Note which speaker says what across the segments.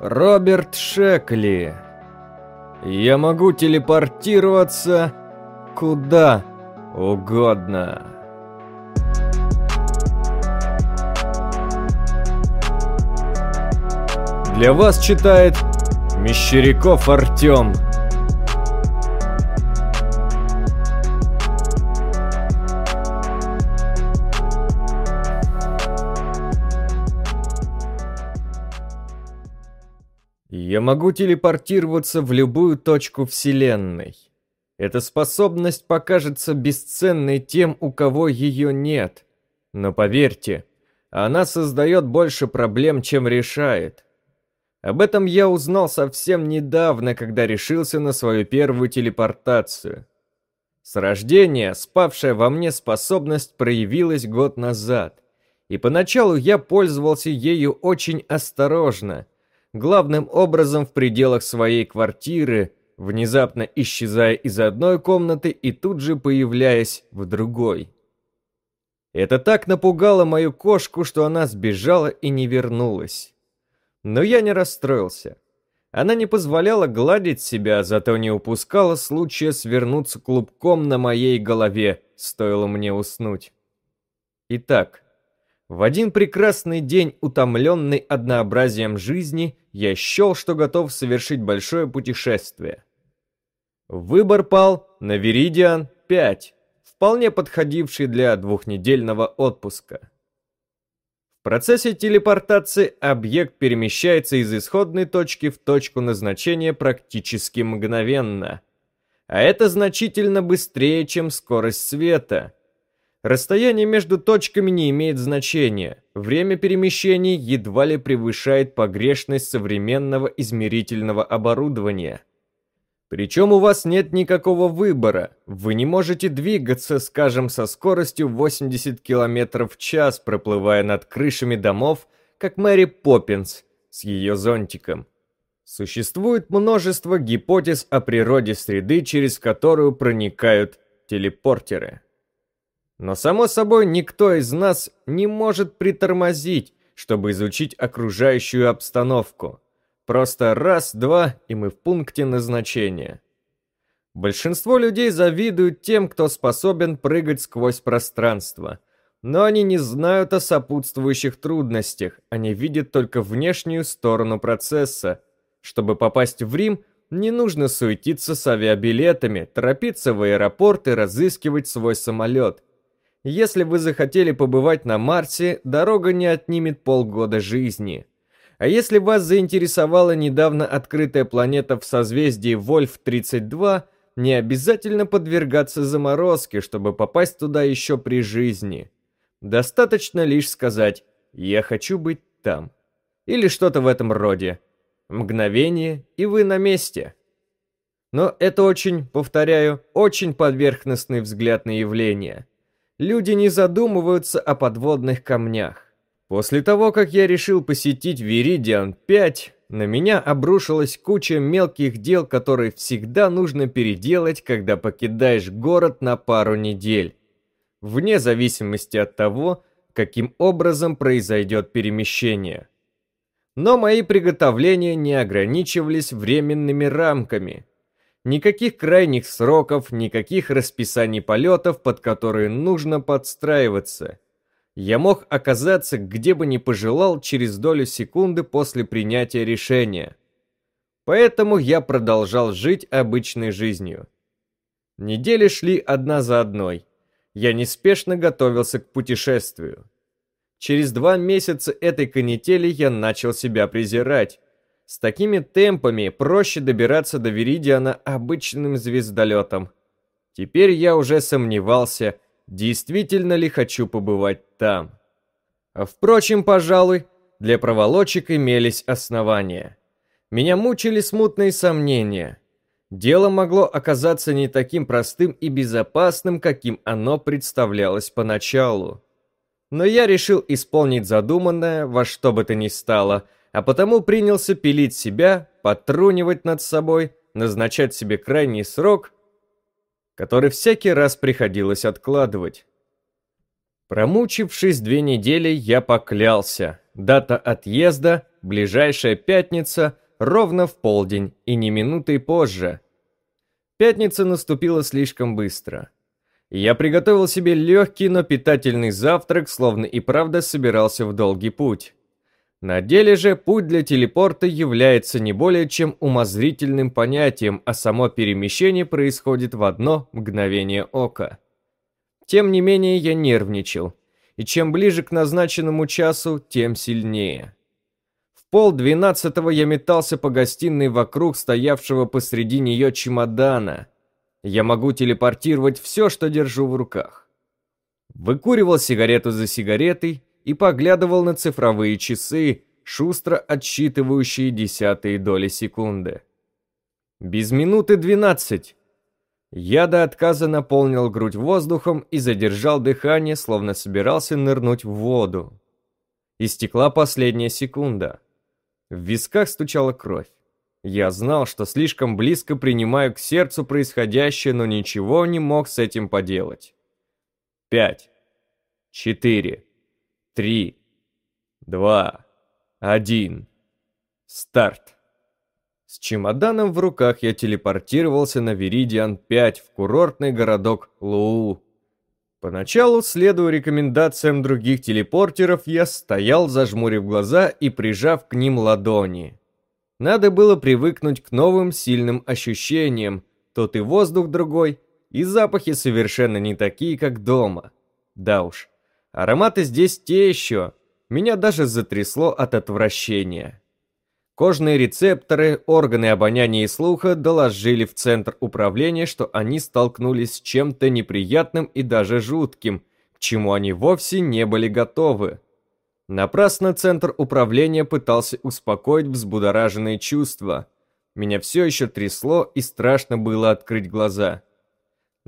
Speaker 1: Роберт Шекли. Я могу телепортироваться куда угодно. Для вас читает Мещеряков Артем. Я могу телепортироваться в любую точку Вселенной. Эта способность покажется бесценной тем, у кого ее нет. Но поверьте, она создает больше проблем, чем решает. Об этом я узнал совсем недавно, когда решился на свою первую телепортацию. С рождения спавшая во мне способность проявилась год назад, и поначалу я пользовался ею очень осторожно – главным образом в пределах своей квартиры, внезапно исчезая из одной комнаты и тут же появляясь в другой. Это так напугало мою кошку, что она сбежала и не вернулась. Но я не расстроился. Она не позволяла гладить себя, зато не упускала случая свернуться клубком на моей голове, стоило мне уснуть. Итак, в один прекрасный день, утомленный однообразием жизни, я счел, что готов совершить большое путешествие. Выбор пал на Веридиан 5, вполне подходивший для двухнедельного отпуска. В процессе телепортации объект перемещается из исходной точки в точку назначения практически мгновенно. А это значительно быстрее, чем скорость света – Расстояние между точками не имеет значения. Время перемещений едва ли превышает погрешность современного измерительного оборудования. Причем у вас нет никакого выбора. Вы не можете двигаться, скажем, со скоростью 80 км в час, проплывая над крышами домов, как Мэри Поппинс с ее зонтиком. Существует множество гипотез о природе среды, через которую проникают телепортеры. Но, само собой, никто из нас не может притормозить, чтобы изучить окружающую обстановку. Просто раз-два, и мы в пункте назначения. Большинство людей завидуют тем, кто способен прыгать сквозь пространство. Но они не знают о сопутствующих трудностях, они видят только внешнюю сторону процесса. Чтобы попасть в Рим, не нужно суетиться с авиабилетами, торопиться в аэропорт и разыскивать свой самолет. Если вы захотели побывать на Марсе, дорога не отнимет полгода жизни. А если вас заинтересовала недавно открытая планета в созвездии Вольф-32, не обязательно подвергаться заморозке, чтобы попасть туда еще при жизни. Достаточно лишь сказать «я хочу быть там» или что-то в этом роде. Мгновение, и вы на месте. Но это очень, повторяю, очень поверхностный взгляд на явление – люди не задумываются о подводных камнях. После того, как я решил посетить Веридиан 5, на меня обрушилась куча мелких дел, которые всегда нужно переделать, когда покидаешь город на пару недель. Вне зависимости от того, каким образом произойдет перемещение. Но мои приготовления не ограничивались временными рамками. Никаких крайних сроков, никаких расписаний полетов, под которые нужно подстраиваться. Я мог оказаться где бы ни пожелал через долю секунды после принятия решения. Поэтому я продолжал жить обычной жизнью. Недели шли одна за одной. Я неспешно готовился к путешествию. Через два месяца этой канители я начал себя презирать. С такими темпами проще добираться до Веридиана обычным звездолетом. Теперь я уже сомневался, действительно ли хочу побывать там. А впрочем, пожалуй, для проволочек имелись основания. Меня мучили смутные сомнения. Дело могло оказаться не таким простым и безопасным, каким оно представлялось поначалу. Но я решил исполнить задуманное во что бы то ни стало – а потому принялся пилить себя, потрунивать над собой, назначать себе крайний срок, который всякий раз приходилось откладывать. Промучившись две недели, я поклялся. Дата отъезда – ближайшая пятница, ровно в полдень и не минутой позже. Пятница наступила слишком быстро. Я приготовил себе легкий, но питательный завтрак, словно и правда собирался в долгий путь. На деле же путь для телепорта является не более чем умозрительным понятием, а само перемещение происходит в одно мгновение ока. Тем не менее я нервничал, и чем ближе к назначенному часу, тем сильнее. В пол двенадцатого я метался по гостиной вокруг стоявшего посреди нее чемодана. Я могу телепортировать все, что держу в руках. Выкуривал сигарету за сигаретой, и поглядывал на цифровые часы, шустро отсчитывающие десятые доли секунды. Без минуты двенадцать. Я до отказа наполнил грудь воздухом и задержал дыхание, словно собирался нырнуть в воду. Истекла последняя секунда. В висках стучала кровь. Я знал, что слишком близко принимаю к сердцу происходящее, но ничего не мог с этим поделать. Пять. Четыре три, два, один. Старт. С чемоданом в руках я телепортировался на Веридиан-5 в курортный городок Луу. Поначалу, следуя рекомендациям других телепортеров, я стоял, зажмурив глаза и прижав к ним ладони. Надо было привыкнуть к новым сильным ощущениям, тот и воздух другой, и запахи совершенно не такие, как дома. Да уж, Ароматы здесь те еще. Меня даже затрясло от отвращения. Кожные рецепторы, органы обоняния и слуха доложили в центр управления, что они столкнулись с чем-то неприятным и даже жутким, к чему они вовсе не были готовы. Напрасно центр управления пытался успокоить взбудораженные чувства. Меня все еще трясло и страшно было открыть глаза.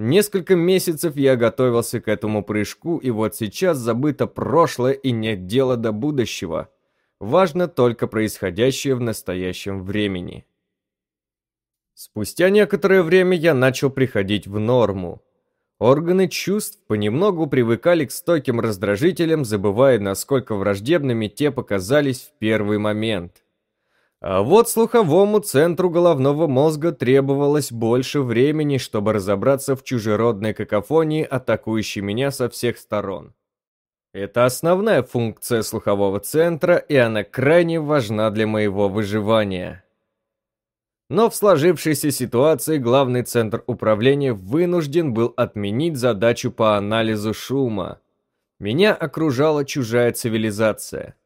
Speaker 1: Несколько месяцев я готовился к этому прыжку, и вот сейчас забыто прошлое и нет дела до будущего. Важно только происходящее в настоящем времени. Спустя некоторое время я начал приходить в норму. Органы чувств понемногу привыкали к стойким раздражителям, забывая, насколько враждебными те показались в первый момент. А вот слуховому центру головного мозга требовалось больше времени, чтобы разобраться в чужеродной какофонии, атакующей меня со всех сторон. Это основная функция слухового центра, и она крайне важна для моего выживания. Но в сложившейся ситуации главный центр управления вынужден был отменить задачу по анализу шума. Меня окружала чужая цивилизация.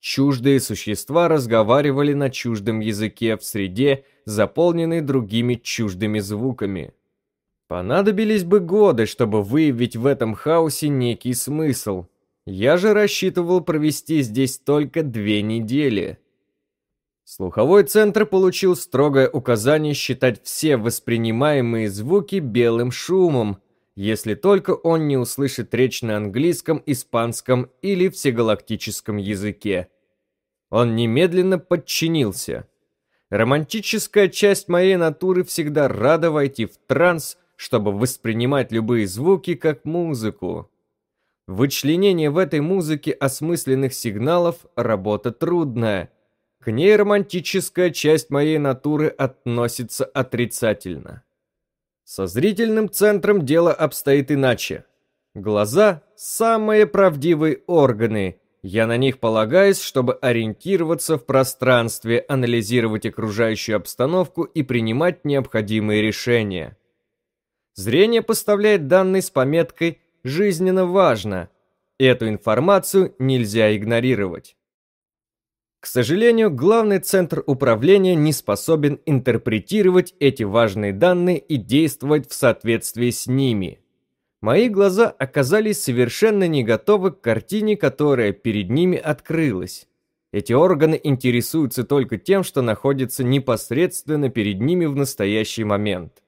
Speaker 1: Чуждые существа разговаривали на чуждом языке в среде, заполненной другими чуждыми звуками. Понадобились бы годы, чтобы выявить в этом хаосе некий смысл. Я же рассчитывал провести здесь только две недели. Слуховой центр получил строгое указание считать все воспринимаемые звуки белым шумом, если только он не услышит речь на английском, испанском или всегалактическом языке. Он немедленно подчинился. Романтическая часть моей натуры всегда рада войти в транс, чтобы воспринимать любые звуки как музыку. Вычленение в этой музыке осмысленных сигналов – работа трудная. К ней романтическая часть моей натуры относится отрицательно. Со зрительным центром дело обстоит иначе. Глаза – самые правдивые органы. Я на них полагаюсь, чтобы ориентироваться в пространстве, анализировать окружающую обстановку и принимать необходимые решения. Зрение поставляет данные с пометкой «жизненно важно». Эту информацию нельзя игнорировать. К сожалению, главный центр управления не способен интерпретировать эти важные данные и действовать в соответствии с ними. Мои глаза оказались совершенно не готовы к картине, которая перед ними открылась. Эти органы интересуются только тем, что находится непосредственно перед ними в настоящий момент.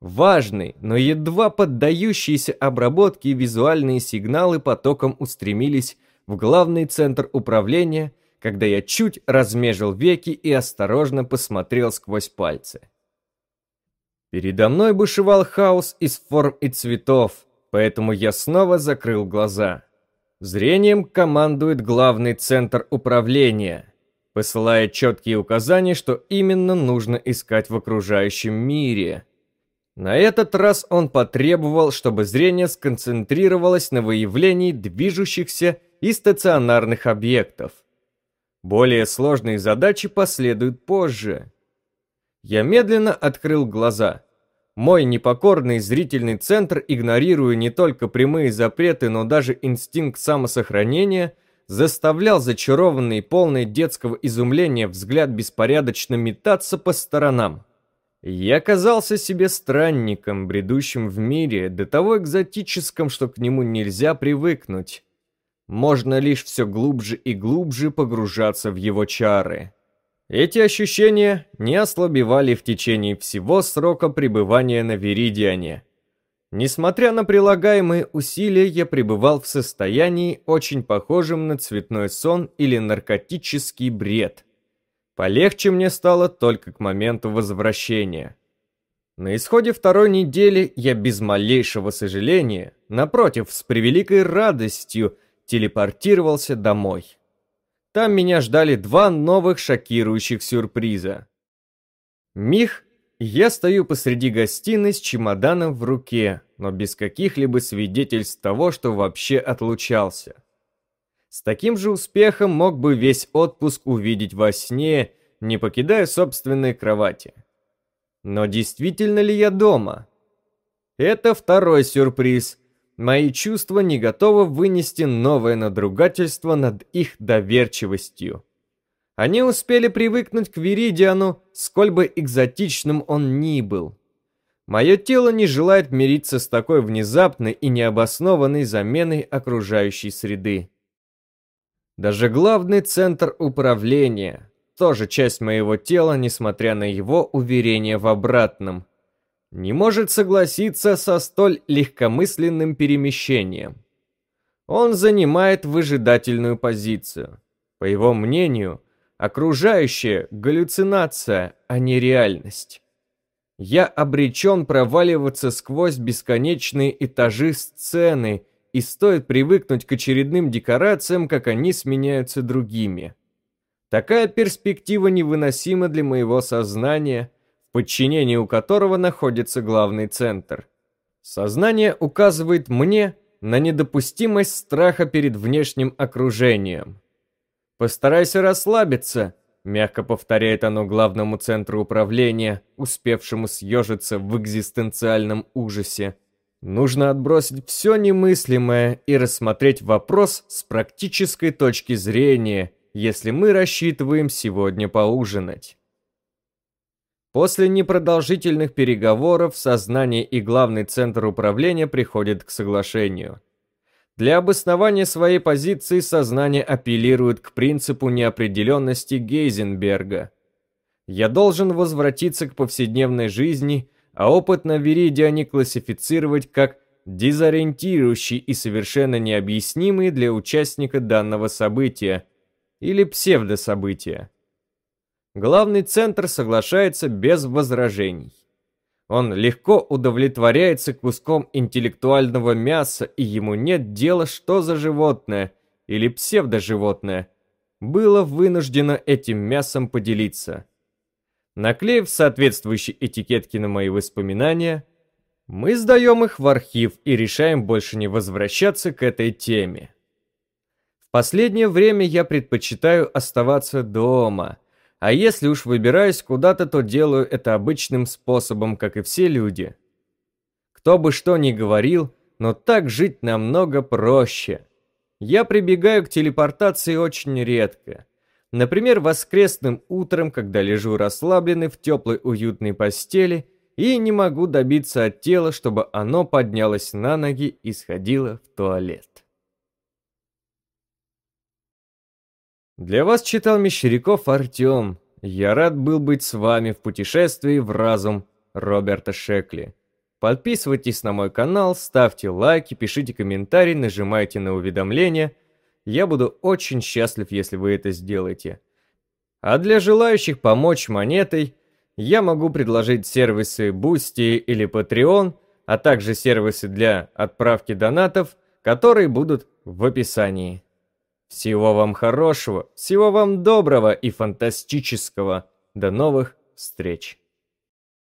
Speaker 1: Важные, но едва поддающиеся обработке визуальные сигналы потоком устремились в главный центр управления – когда я чуть размежил веки и осторожно посмотрел сквозь пальцы. Передо мной бушевал хаос из форм и цветов, поэтому я снова закрыл глаза. Зрением командует главный центр управления, посылая четкие указания, что именно нужно искать в окружающем мире. На этот раз он потребовал, чтобы зрение сконцентрировалось на выявлении движущихся и стационарных объектов. Более сложные задачи последуют позже. Я медленно открыл глаза. Мой непокорный зрительный центр, игнорируя не только прямые запреты, но даже инстинкт самосохранения, заставлял зачарованный, полный детского изумления взгляд беспорядочно метаться по сторонам. Я казался себе странником, бредущим в мире, до того экзотическом, что к нему нельзя привыкнуть. Можно лишь все глубже и глубже погружаться в его чары. Эти ощущения не ослабевали в течение всего срока пребывания на Веридиане. Несмотря на прилагаемые усилия, я пребывал в состоянии, очень похожем на цветной сон или наркотический бред. Полегче мне стало только к моменту возвращения. На исходе второй недели я без малейшего сожаления, напротив, с превеликой радостью, телепортировался домой. Там меня ждали два новых шокирующих сюрприза. Мих, я стою посреди гостиной с чемоданом в руке, но без каких-либо свидетельств того, что вообще отлучался. С таким же успехом мог бы весь отпуск увидеть во сне, не покидая собственной кровати. Но действительно ли я дома? Это второй сюрприз. Мои чувства не готовы вынести новое надругательство над их доверчивостью. Они успели привыкнуть к Виридиану, сколь бы экзотичным он ни был. Мое тело не желает мириться с такой внезапной и необоснованной заменой окружающей среды. Даже главный центр управления, тоже часть моего тела, несмотря на его уверение в обратном, не может согласиться со столь легкомысленным перемещением. Он занимает выжидательную позицию. По его мнению, окружающее – галлюцинация, а не реальность. Я обречен проваливаться сквозь бесконечные этажи сцены – и стоит привыкнуть к очередным декорациям, как они сменяются другими. Такая перспектива невыносима для моего сознания, подчинении у которого находится главный центр. Сознание указывает мне на недопустимость страха перед внешним окружением. «Постарайся расслабиться», — мягко повторяет оно главному центру управления, успевшему съежиться в экзистенциальном ужасе. Нужно отбросить все немыслимое и рассмотреть вопрос с практической точки зрения, если мы рассчитываем сегодня поужинать. После непродолжительных переговоров сознание и главный центр управления приходят к соглашению. Для обоснования своей позиции сознание апеллирует к принципу неопределенности Гейзенберга. Я должен возвратиться к повседневной жизни а опыт на Виридиане классифицировать как дезориентирующий и совершенно необъяснимый для участника данного события или псевдособытия. Главный центр соглашается без возражений. Он легко удовлетворяется куском интеллектуального мяса, и ему нет дела, что за животное или псевдоживотное было вынуждено этим мясом поделиться. Наклеив соответствующие этикетки на мои воспоминания, мы сдаем их в архив и решаем больше не возвращаться к этой теме. В последнее время я предпочитаю оставаться дома, а если уж выбираюсь куда-то, то делаю это обычным способом, как и все люди. Кто бы что ни говорил, но так жить намного проще. Я прибегаю к телепортации очень редко – Например, воскресным утром, когда лежу расслабленный в теплой уютной постели и не могу добиться от тела, чтобы оно поднялось на ноги и сходило в туалет. Для вас читал Мещеряков Артем. Я рад был быть с вами в путешествии в разум Роберта Шекли. Подписывайтесь на мой канал, ставьте лайки, пишите комментарии, нажимайте на уведомления – я буду очень счастлив, если вы это сделаете. А для желающих помочь монетой, я могу предложить сервисы Boosty или Patreon, а также сервисы для отправки донатов, которые будут в описании. Всего вам хорошего, всего вам доброго и фантастического. До новых встреч!